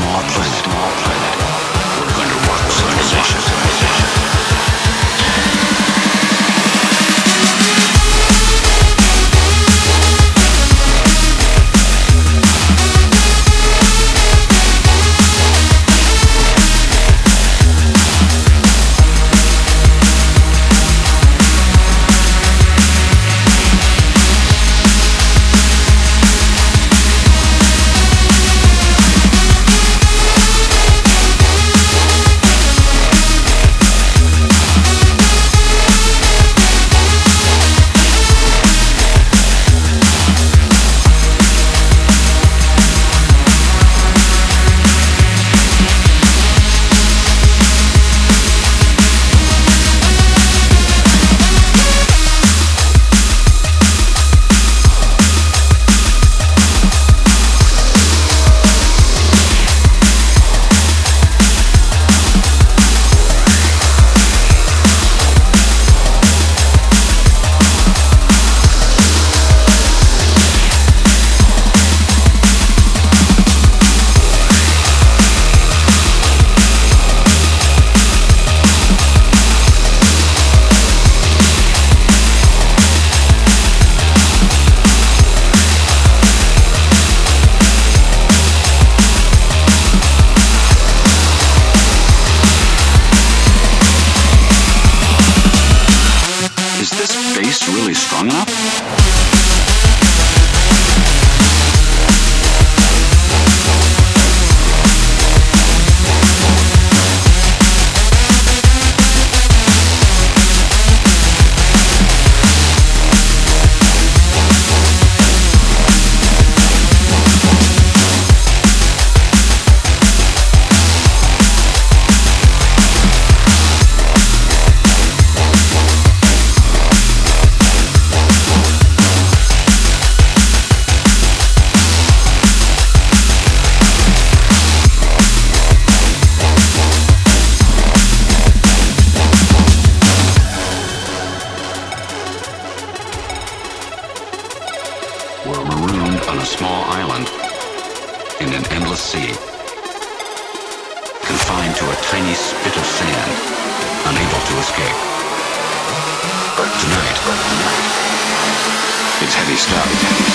Smart Planet. Smart bass really strong enough? In an endless sea, confined to a tiny spit of sand, unable to escape. But Tonight, it's heavy stuff.